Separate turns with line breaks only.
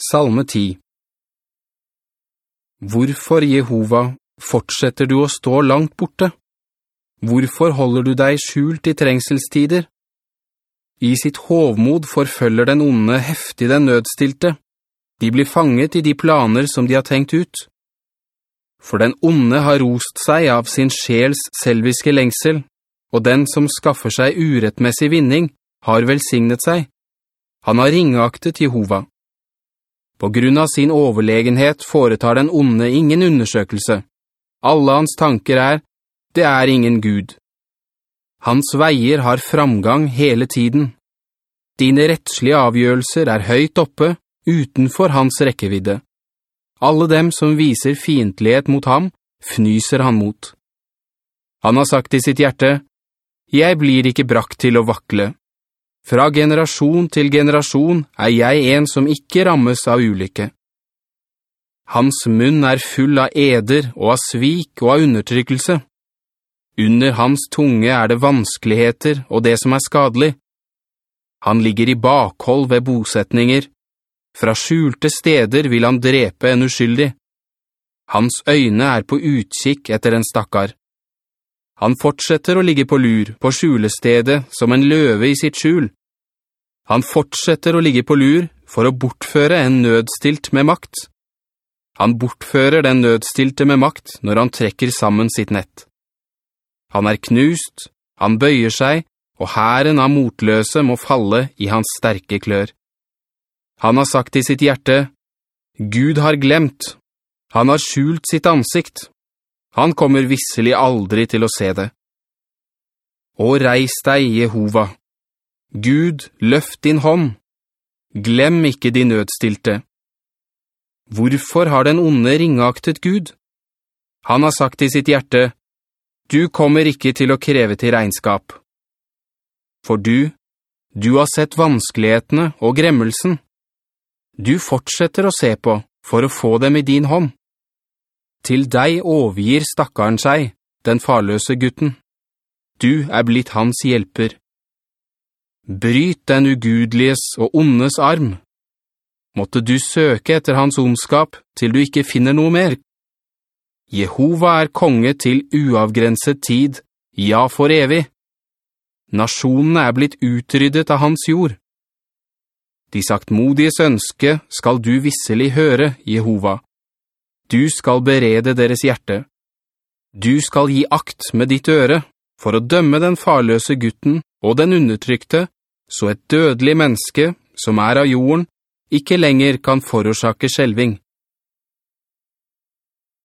Salme 10 Hvorfor, Jehova, fortsetter du å stå langt borte? Hvorfor holder du deg skjult i trengselstider? I sitt hovmod forfølger den onde heftig den nødstilte. De blir fanget i de planer som de har tenkt ut. For den onde har rost seg av sin sjels selviske lengsel, og den som skaffer seg urettmessig vinning har velsignet seg. Han har ringaktet Jehova. På grunn av sin overlegenhet foretar den onde ingen undersøkelse. Alle hans tanker er, det er ingen Gud. Hans veier har framgang hele tiden. Dine rettslige avgjørelser er høyt oppe, utenfor hans rekkevidde. Alle dem som viser fientlighet mot ham, fnyser han mot. Han har sagt i sitt hjerte, «Jeg blir ikke brakt til å vakle. Fra generasjon til generasjon er jeg en som ikke rammes av ulykke. Hans munn er full av eder og av svik og av undertrykkelse. Under hans tunge er det vanskeligheter og det som er skadelig. Han ligger i bakhold ved bosetninger. Fra skjulte steder vil han drepe en uskyldig. Hans øyne er på utkikk etter en stakkar. Han fortsetter å ligge på lur, på skjulestedet, som en løve i sitt skjul. Han fortsetter å ligge på lur for å bortføre en nødstilt med makt. Han bortfører den nødstilte med makt når han trekker sammen sitt nett. Han er knust, han bøyer seg, og herren av motløse må falle i hans sterke klør. Han har sagt i sitt hjerte, «Gud har glemt. Han har skjult sitt ansikt. Han kommer visselig aldri til å se det. «Å reis deg, Jehova! Gud, løft din hånd! Glem ikke din nødstilte!» Hvorfor har den onde ringaktet Gud? Han har sagt i sitt hjerte, «Du kommer ikke til å kreve til regnskap.» For du, du har sett vanskelighetene og gremmelsen. Du fortsetter å se på for å få dem i din hånd. Til deg overgir stakkaren seg, den farløse gutten. Du er blitt hans hjelper. Bryt den ugudeliges og ondes arm. Måtte du søke etter hans ondskap til du ikke finner noe mer. Jehova er konge til uavgrenset tid, ja for evig. Nasjonene er blitt utryddet av hans jord. De saktmodiges ønske skal du visselig høre, Jehova. Du skal berede deres hjerte. Du skal gi akt med ditt øre, for å dømme den farløse gutten og den undertrykte, så et dødelig menneske, som er av jorden, ikke lenger kan forårsake skjelving.